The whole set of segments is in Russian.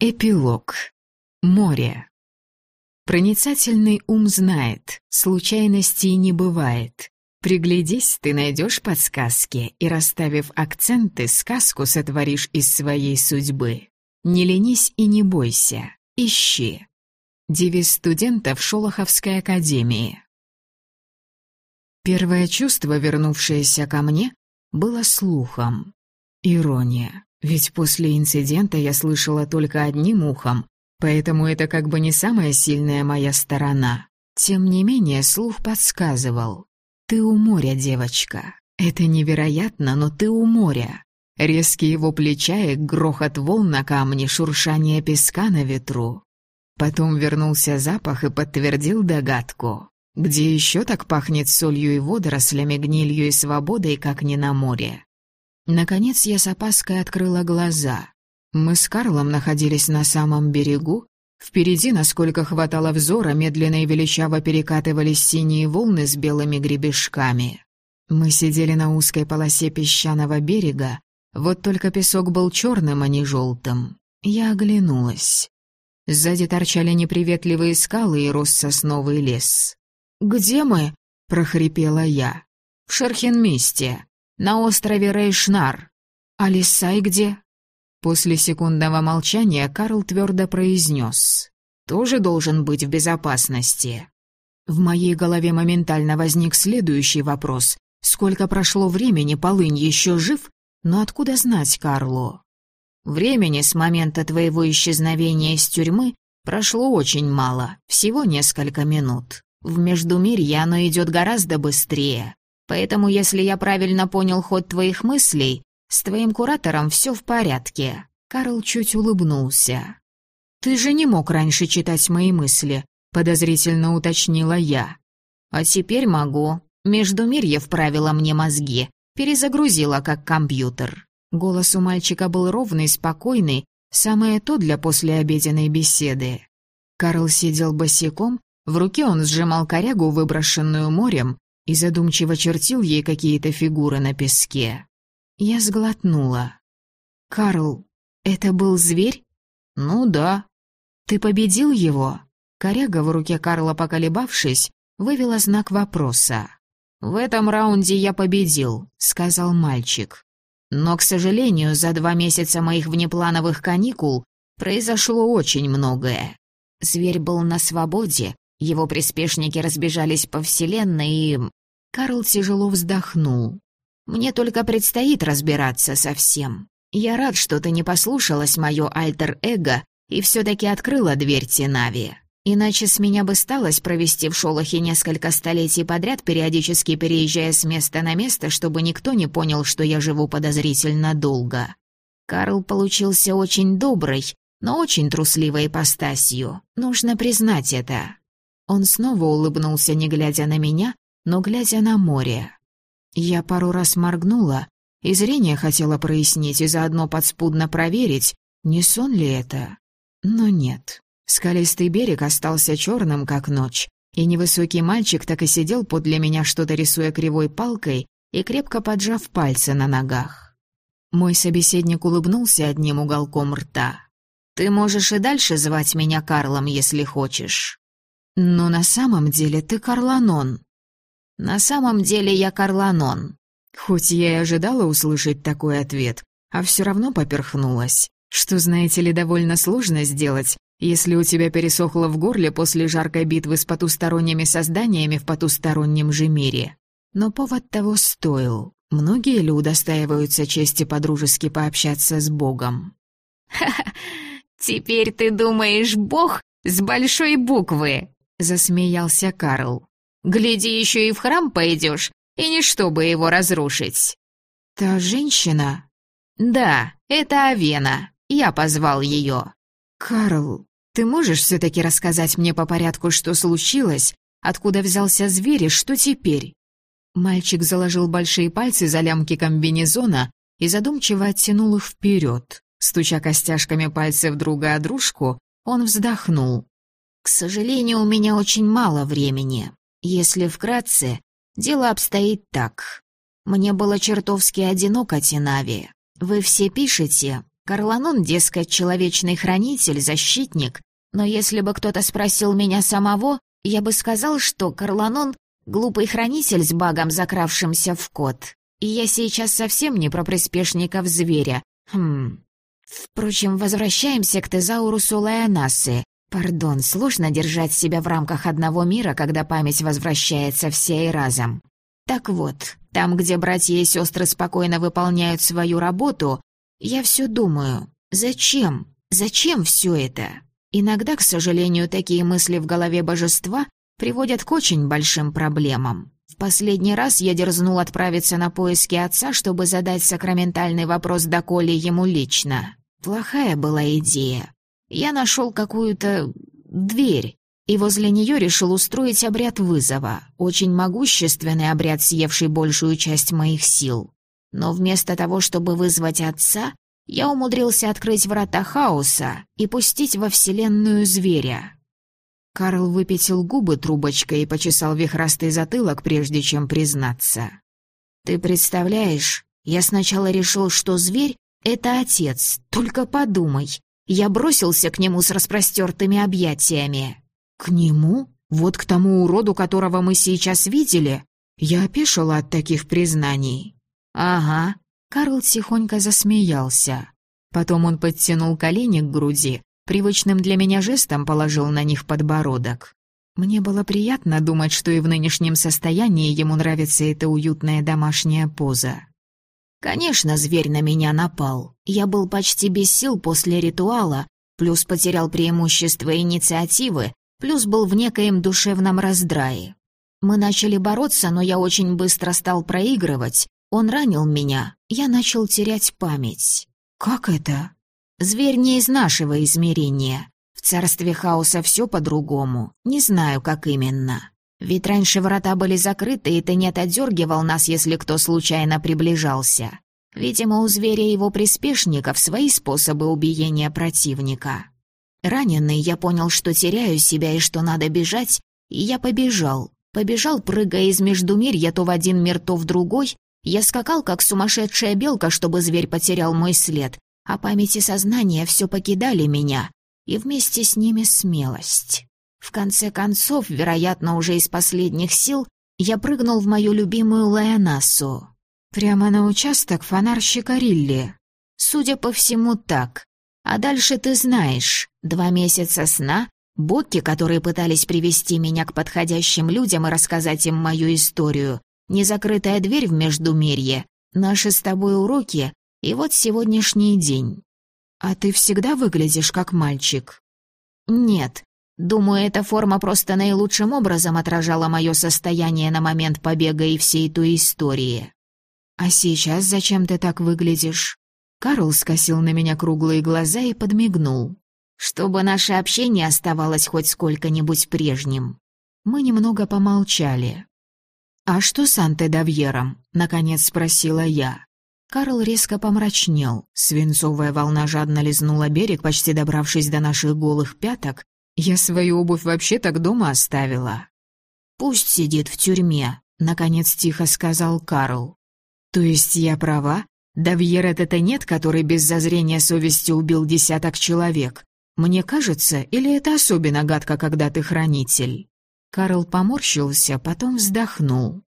Эпилог. Море. Проницательный ум знает, случайностей не бывает. Приглядись, ты найдешь подсказки, и, расставив акценты, сказку сотворишь из своей судьбы. Не ленись и не бойся, ищи. Девиз студентов Шолоховской академии. Первое чувство, вернувшееся ко мне, было слухом. Ирония. Ведь после инцидента я слышала только одним ухом, поэтому это как бы не самая сильная моя сторона. Тем не менее, слух подсказывал. «Ты у моря, девочка. Это невероятно, но ты у моря». Резкий его плеча грохот волн на камне, шуршание песка на ветру. Потом вернулся запах и подтвердил догадку. Где еще так пахнет солью и водорослями, гнилью и свободой, как не на море? Наконец я с опаской открыла глаза. Мы с Карлом находились на самом берегу. Впереди, насколько хватало взора, медленно и величаво перекатывались синие волны с белыми гребешками. Мы сидели на узкой полосе песчаного берега, вот только песок был черным, а не желтым. Я оглянулась. Сзади торчали неприветливые скалы и рос сосновый лес. «Где мы?» — прохрипела я. «В Шерхенмисте», на острове Рейшнар. А Лисай где?» После секундного молчания Карл твердо произнес. «Тоже должен быть в безопасности». В моей голове моментально возник следующий вопрос. Сколько прошло времени, Полынь еще жив? Но откуда знать Карлу? Времени с момента твоего исчезновения из тюрьмы прошло очень мало, всего несколько минут. В Междумирье оно идет гораздо быстрее. Поэтому, если я правильно понял ход твоих мыслей, с твоим куратором все в порядке». Карл чуть улыбнулся. «Ты же не мог раньше читать мои мысли», — подозрительно уточнила я. «А теперь могу. Междумирье вправило мне мозги, перезагрузила как компьютер». Голос у мальчика был ровный, спокойный, самое то для послеобеденной беседы. Карл сидел босиком, в руке он сжимал корягу, выброшенную морем, и задумчиво чертил ей какие-то фигуры на песке. Я сглотнула. «Карл, это был зверь?» «Ну да». «Ты победил его?» Коряга в руке Карла, поколебавшись, вывела знак вопроса. «В этом раунде я победил», — сказал мальчик. «Но, к сожалению, за два месяца моих внеплановых каникул произошло очень многое. Зверь был на свободе, его приспешники разбежались по вселенной и... Карл тяжело вздохнул. «Мне только предстоит разбираться со всем. Я рад, что ты не послушалась моё альтер-эго и всё-таки открыла дверь Тинави. Иначе с меня бы сталось провести в Шолохе несколько столетий подряд, периодически переезжая с места на место, чтобы никто не понял, что я живу подозрительно долго. Карл получился очень добрый, но очень трусливой ипостасью. Нужно признать это». Он снова улыбнулся, не глядя на меня, но глядя на море. Я пару раз моргнула, и зрение хотела прояснить и заодно подспудно проверить, не сон ли это. Но нет. Скалистый берег остался черным, как ночь, и невысокий мальчик так и сидел подле меня, что-то рисуя кривой палкой и крепко поджав пальцы на ногах. Мой собеседник улыбнулся одним уголком рта. «Ты можешь и дальше звать меня Карлом, если хочешь». «Но на самом деле ты Карланон», на самом деле я Карланон. Хоть я и ожидала услышать такой ответ, а все равно поперхнулась. Что, знаете ли, довольно сложно сделать, если у тебя пересохло в горле после жаркой битвы с потусторонними созданиями в потустороннем же мире. Но повод того стоил. Многие ли удостаиваются чести подружески пообщаться с Богом? «Ха-ха, теперь ты думаешь Бог с большой буквы?» — засмеялся Карл. Гляди, еще и в храм пойдешь, и не чтобы его разрушить». «Та женщина?» «Да, это Авена. Я позвал ее». «Карл, ты можешь все-таки рассказать мне по порядку, что случилось? Откуда взялся зверь и что теперь?» Мальчик заложил большие пальцы за лямки комбинезона и задумчиво оттянул их вперед. Стуча костяшками пальцев друга о дружку, он вздохнул. «К сожалению, у меня очень мало времени. Если вкратце, дело обстоит так. Мне было чертовски одиноко, Тинави. Вы все пишете, Карланон, дескать, человечный хранитель, защитник, но если бы кто-то спросил меня самого, я бы сказал, что Карланон — глупый хранитель с багом, закравшимся в кот. И я сейчас совсем не про приспешников зверя. Хм. Впрочем, возвращаемся к тезаурусу Лайонасы. Пардон, сложно держать себя в рамках одного мира, когда память возвращается вся и разом. Так вот, там, где братья и сестры спокойно выполняют свою работу, я все думаю, зачем? Зачем все это? Иногда, к сожалению, такие мысли в голове божества приводят к очень большим проблемам. В последний раз я дерзнул отправиться на поиски отца, чтобы задать сакраментальный вопрос доколе ему лично. Плохая была идея. Я нашел какую-то дверь, и возле нее решил устроить обряд вызова, очень могущественный обряд, съевший большую часть моих сил. Но вместо того, чтобы вызвать отца, я умудрился открыть врата хаоса и пустить во Вселенную зверя. Карл выпятил губы трубочкой и почесал вихрастый затылок, прежде чем признаться. «Ты представляешь, я сначала решил, что зверь — это отец, только подумай. Я бросился к нему с распростертыми объятиями». «К нему? Вот к тому уроду, которого мы сейчас видели?» Я опешила от таких признаний. «Ага, Карл тихонько засмеялся. Потом он подтянул колени к груди, привычным для меня жестом положил на них подбородок. Мне было приятно думать, что и в нынешнем состоянии ему нравится эта уютная домашняя поза. Конечно, зверь на меня напал. Я был почти без сил после ритуала, плюс потерял преимущество инициативы, плюс был в некоем душевном раздрае. Мы начали бороться, но я очень быстро стал проигрывать, он ранил меня, я начал терять память. Как это? Зверь не из нашего измерения. В царстве хаоса все по-другому. Не знаю, как именно. Ведь раньше врата были закрыты, и ты не отодергивал нас, если кто случайно приближался. Видимо, у зверя и его приспешников свои способы убиения противника. Раненый, я понял, что теряю себя и что надо бежать, и я побежал. Побежал, прыгая из междумирья то в один мир, то в другой, я скакал, как сумасшедшая белка, чтобы зверь потерял мой след, а память и сознание все покидали меня, и вместе с ними смелость. В конце концов, вероятно, уже из последних сил, я прыгнул в мою любимую Лайонасу. Прямо на участок фонарщика Рилли. Судя по всему, так. А дальше ты знаешь. Два месяца сна, боки, которые пытались привести меня к подходящим людям и рассказать им мою историю, незакрытая дверь в Междумирье, наши с тобой уроки и вот сегодняшний день. А ты всегда выглядишь как мальчик? Нет. Думаю, эта форма просто наилучшим образом отражала мое состояние на момент побега и всей той истории. А сейчас зачем ты так выглядишь? Карл скосил на меня круглые глаза и подмигнул. Чтобы наше общение оставалось хоть сколько-нибудь прежним. Мы немного помолчали. «А что с Анте-Давьером?» — наконец спросила я. Карл резко помрачнел. Свинцовая волна жадно лизнула берег, почти добравшись до наших голых пяток. Я свою обувь вообще так дома оставила. «Пусть сидит в тюрьме», — наконец тихо сказал Карл. «То есть я права? Давьер это нет, который без зазрения совести убил десяток человек. Мне кажется, или это особенно гадко, когда ты хранитель?» Карл поморщился, потом вздохнул.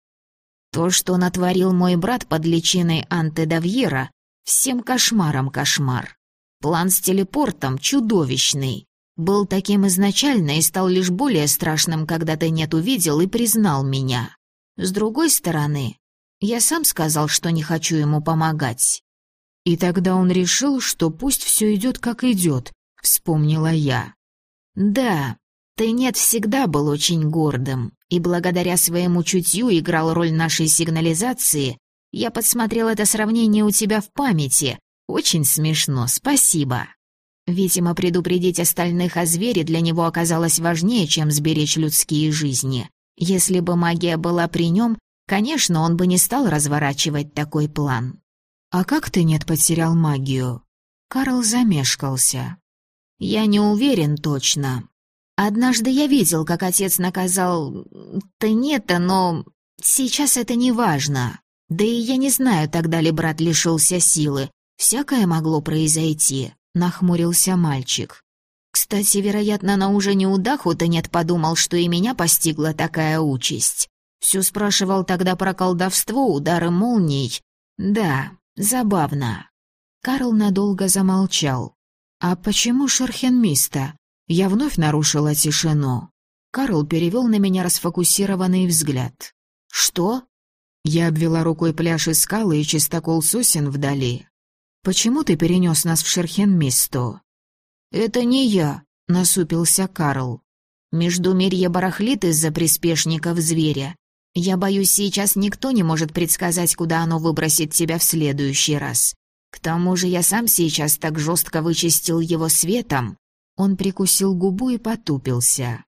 «То, что натворил мой брат под личиной Антедавьера, всем кошмаром кошмар. План с телепортом чудовищный. Был таким изначально и стал лишь более страшным, когда ты нет увидел и признал меня. С другой стороны, я сам сказал, что не хочу ему помогать. И тогда он решил, что пусть все идет как идет, вспомнила я. Да, Тейнет всегда был очень гордым, и благодаря своему чутью играл роль нашей сигнализации. Я подсмотрел это сравнение у тебя в памяти. Очень смешно, спасибо. Видимо, предупредить остальных о звере для него оказалось важнее, чем сберечь людские жизни. Если бы магия была при нем, конечно, он бы не стал разворачивать такой план. «А как ты нет потерял магию?» Карл замешкался. «Я не уверен точно. Однажды я видел, как отец наказал Тенета, но сейчас это не важно. Да и я не знаю, тогда ли брат лишился силы. «Всякое могло произойти», — нахмурился мальчик. «Кстати, вероятно, на уже не у нет подумал, что и меня постигла такая участь. Все спрашивал тогда про колдовство, удары молний. Да, забавно». Карл надолго замолчал. «А почему Шерхенмиста?» Я вновь нарушила тишину. Карл перевел на меня расфокусированный взгляд. «Что?» Я обвела рукой пляж и скалы и чистокол сосен вдали. «Почему ты перенес нас в Шерхенмисту?» «Это не я», — насупился Карл. «Междумирье барахлит из-за приспешников зверя. Я боюсь, сейчас никто не может предсказать, куда оно выбросит тебя в следующий раз. К тому же я сам сейчас так жестко вычистил его светом». Он прикусил губу и потупился.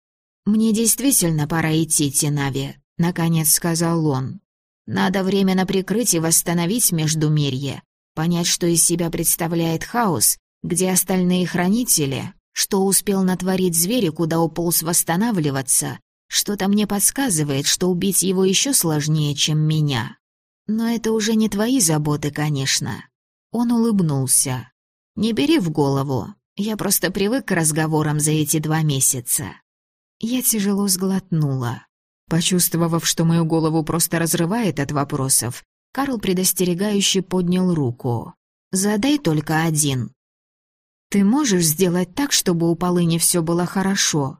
«Мне действительно пора идти, Тинави», — наконец сказал он. «Надо временно прикрыть и восстановить Междумирье, понять, что из себя представляет хаос, где остальные хранители, что успел натворить зверь и куда уполз восстанавливаться. Что-то мне подсказывает, что убить его еще сложнее, чем меня. Но это уже не твои заботы, конечно». Он улыбнулся. «Не бери в голову. Я просто привык к разговорам за эти два месяца. Я тяжело сглотнула. Почувствовав, что мою голову просто разрывает от вопросов, Карл предостерегающе поднял руку. «Задай только один». «Ты можешь сделать так, чтобы у Полыни все было хорошо?»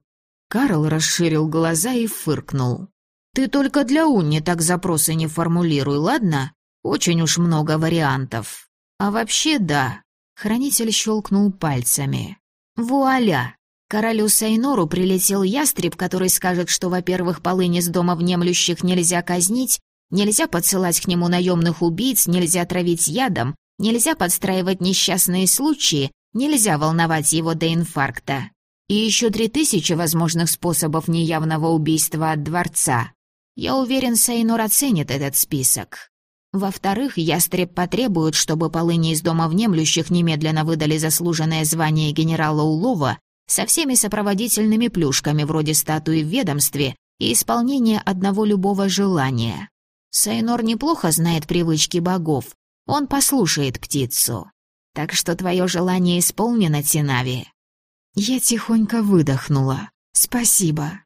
Карл расширил глаза и фыркнул. «Ты только для Унни так запросы не формулируй, ладно? Очень уж много вариантов. А вообще да». Хранитель щелкнул пальцами. «Вуаля! Королю Сайнору прилетел ястреб, который скажет, что, во-первых, полыни с дома внемлющих нельзя казнить, нельзя подсылать к нему наемных убийц, нельзя травить ядом, нельзя подстраивать несчастные случаи, нельзя волновать его до инфаркта. И еще три тысячи возможных способов неявного убийства от дворца. Я уверен, Сайнор оценит этот список. Во-вторых, ястреб потребует, чтобы полыни из дома внемлющих немедленно выдали заслуженное звание генерала Улова со всеми сопроводительными плюшками вроде статуи в ведомстве и исполнения одного любого желания. Сайнор неплохо знает привычки богов, он послушает птицу. Так что твое желание исполнено, Тинави. Я тихонько выдохнула. Спасибо.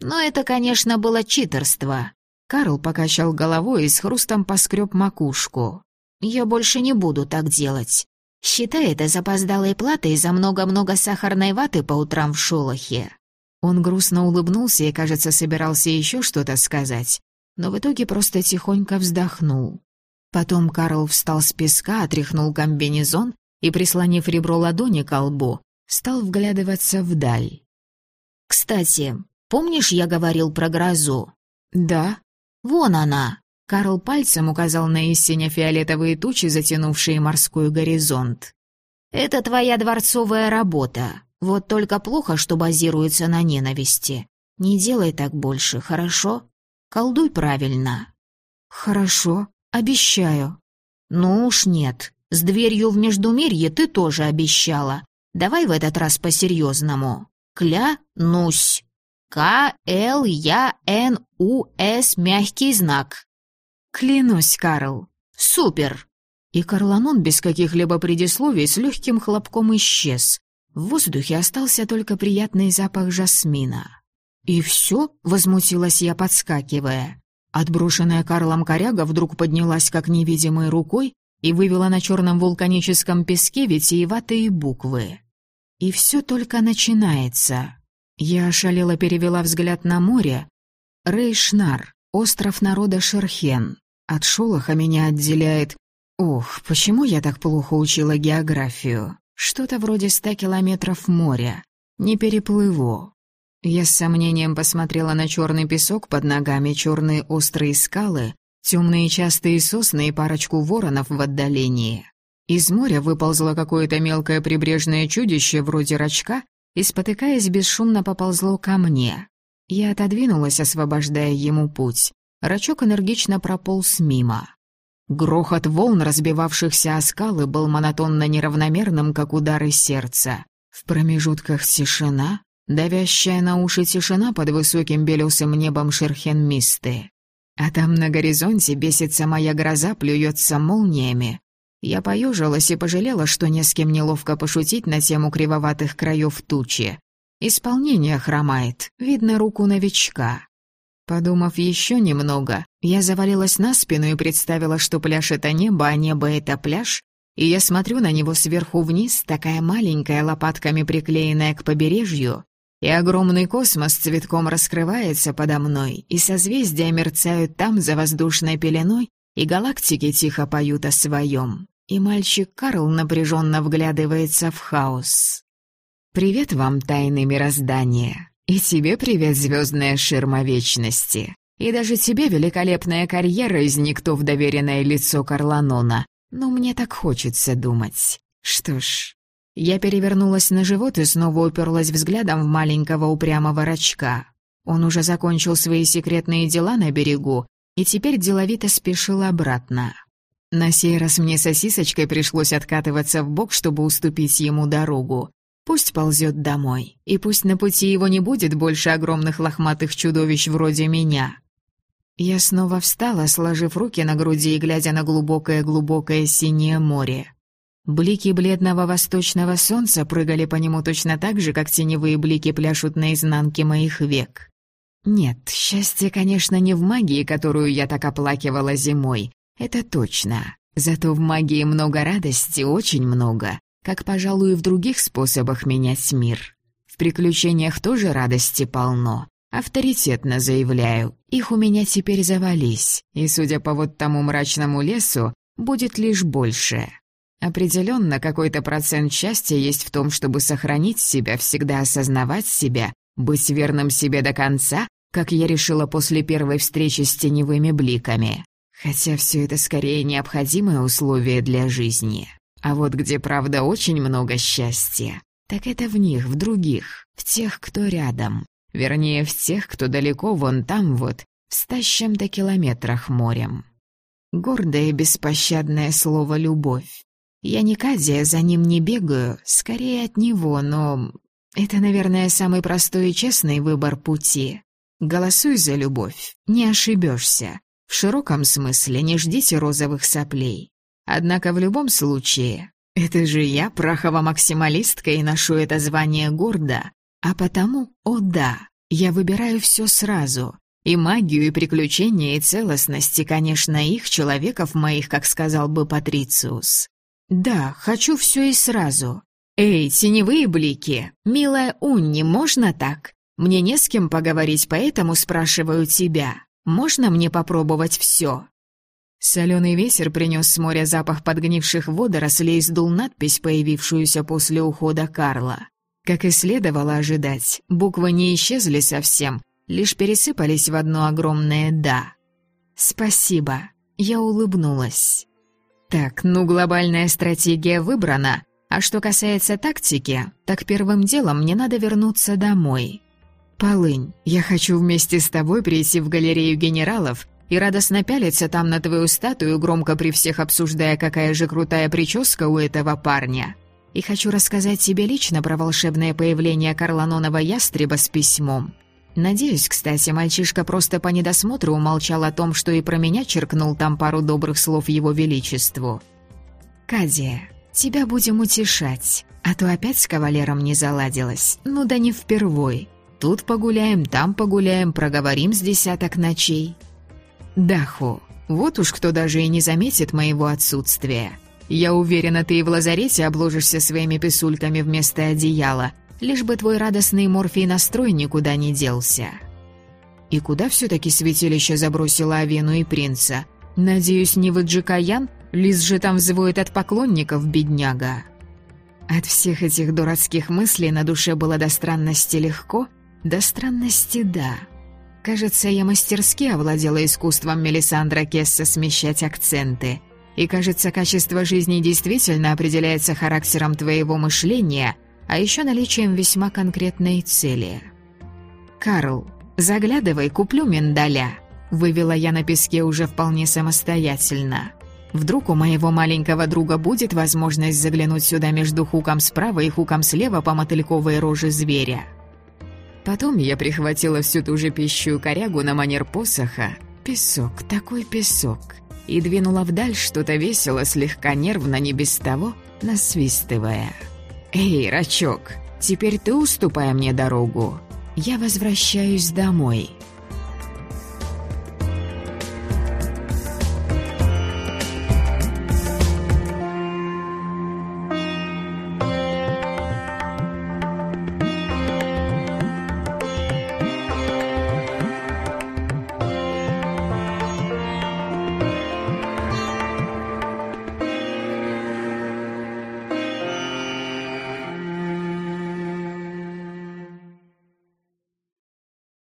Но это, конечно, было читерство. Карл покачал головой и с хрустом поскреб макушку. Я больше не буду так делать. Считай это запоздалой платой за много-много сахарной ваты по утрам в шолохе». Он грустно улыбнулся и, кажется, собирался еще что-то сказать, но в итоге просто тихонько вздохнул. Потом Карл встал с песка, отряхнул комбинезон и, прислонив ребро ладони к лбу, стал вглядываться вдаль. «Кстати, помнишь, я говорил про грозу?» «Да». «Вон она!» Карл пальцем указал на истине фиолетовые тучи, затянувшие морской горизонт. «Это твоя дворцовая работа. Вот только плохо, что базируется на ненависти. Не делай так больше, хорошо? Колдуй правильно». «Хорошо, обещаю». «Ну уж нет. С дверью в Междумирье ты тоже обещала. Давай в этот раз по-серьезному. Клянусь. К-Л-Я-Н-У-С мягкий знак. «Клянусь, Карл. Супер!» И Карланон без каких-либо предисловий с легким хлопком исчез. В воздухе остался только приятный запах жасмина. «И все?» — возмутилась я, подскакивая. Отброшенная Карлом коряга вдруг поднялась как невидимой рукой и вывела на черном вулканическом песке витиеватые буквы. И все только начинается. Я ошалела перевела взгляд на море. Рейшнар, остров народа Шерхен. От шолоха меня отделяет... Ох, почему я так плохо учила географию? Что-то вроде ста километров моря. Не переплыву. Я с сомнением посмотрела на черный песок под ногами, черные острые скалы, темные частые сосны и парочку воронов в отдалении. Из моря выползло какое-то мелкое прибрежное чудище вроде рачка и, спотыкаясь, бесшумно поползло ко мне. Я отодвинулась, освобождая ему путь. Рачок энергично прополз мимо. Грохот волн, разбивавшихся о скалы, был монотонно неравномерным, как удары сердца. В промежутках тишина, давящая на уши тишина под высоким белесым небом Шерхенмисты. А там на горизонте бесится моя гроза, плюется молниями. Я поежилась и пожалела, что не с кем неловко пошутить на тему кривоватых краев тучи. Исполнение хромает, видно руку новичка. Подумав еще немного, я завалилась на спину и представила, что пляж — это небо, а небо — это пляж, и я смотрю на него сверху вниз, такая маленькая, лопатками приклеенная к побережью, и огромный космос цветком раскрывается подо мной, и созвездия мерцают там за воздушной пеленой, и галактики тихо поют о своем. И мальчик Карл напряженно вглядывается в хаос. «Привет вам, тайны мироздания. И тебе привет, звездная ширма вечности. И даже тебе великолепная карьера из никто в доверенное лицо Карланона. Но мне так хочется думать. Что ж, я перевернулась на живот и снова уперлась взглядом в маленького упрямого рачка. Он уже закончил свои секретные дела на берегу и теперь деловито спешил обратно. На сей раз мне сосисочкой пришлось откатываться в бок, чтобы уступить ему дорогу. Пусть ползет домой, и пусть на пути его не будет больше огромных лохматых чудовищ вроде меня. Я снова встала, сложив руки на груди и глядя на глубокое-глубокое синее море. Блики бледного восточного солнца прыгали по нему точно так же, как теневые блики пляшут на изнанке моих век. Нет, счастье, конечно, не в магии, которую я так оплакивала зимой. Это точно. Зато в магии много радости, очень много как, пожалуй, и в других способах менять мир. В приключениях тоже радости полно. Авторитетно заявляю, их у меня теперь завались, и, судя по вот тому мрачному лесу, будет лишь больше. Определенно, какой-то процент счастья есть в том, чтобы сохранить себя, всегда осознавать себя, быть верным себе до конца, как я решила после первой встречи с теневыми бликами. Хотя все это скорее необходимое условие для жизни. А вот где, правда, очень много счастья, так это в них, в других, в тех, кто рядом. Вернее, в тех, кто далеко вон там вот, в ста с чем-то километрах морем. Гордое беспощадное слово «любовь». Я не Кадия, за ним не бегаю, скорее от него, но... Это, наверное, самый простой и честный выбор пути. Голосуй за любовь, не ошибешься. В широком смысле не ждите розовых соплей. Однако в любом случае, это же я прахова-максималистка и ношу это звание гордо. А потому, о да, я выбираю все сразу. И магию, и приключения, и целостность, и, конечно, их, человеков моих, как сказал бы Патрициус. Да, хочу все и сразу. Эй, теневые блики, милая Унни, можно так? Мне не с кем поговорить, поэтому спрашиваю тебя. Можно мне попробовать все? Соленый ветер принес с моря запах подгнивших водорослей и сдул надпись, появившуюся после ухода Карла. Как и следовало ожидать, буквы не исчезли совсем, лишь пересыпались в одно огромное «да». «Спасибо», — я улыбнулась. Так, ну глобальная стратегия выбрана, а что касается тактики, так первым делом мне надо вернуться домой. «Полынь, я хочу вместе с тобой прийти в галерею генералов и радостно пялится там на твою статую, громко при всех обсуждая, какая же крутая прическа у этого парня. И хочу рассказать тебе лично про волшебное появление Карланонова ястреба с письмом. Надеюсь, кстати, мальчишка просто по недосмотру умолчал о том, что и про меня черкнул там пару добрых слов его величеству. «Кадия, тебя будем утешать, а то опять с кавалером не заладилось, ну да не впервой. Тут погуляем, там погуляем, проговорим с десяток ночей». Даху, вот уж кто даже и не заметит моего отсутствия. Я уверена, ты и в лазарете обложишься своими писульками вместо одеяла, лишь бы твой радостный морфий настрой никуда не делся. И куда все-таки святилище забросило Авену и принца? Надеюсь, не в Аджикаян? Лиз же там взвоет от поклонников, бедняга. От всех этих дурацких мыслей на душе было до странности легко, до странности да. Кажется, я мастерски овладела искусством Мелисандра Кесса смещать акценты. И кажется, качество жизни действительно определяется характером твоего мышления, а еще наличием весьма конкретной цели. «Карл, заглядывай, куплю миндаля», — вывела я на песке уже вполне самостоятельно. Вдруг у моего маленького друга будет возможность заглянуть сюда между хуком справа и хуком слева по мотыльковой роже зверя. Потом я прихватила всю ту же пищу корягу на манер посоха. Песок, такой песок. и двинула вдаль что-то весело, слегка нервно, не без того, насвистывая. «Эй, Рачок, теперь ты уступай мне дорогу. Я возвращаюсь домой».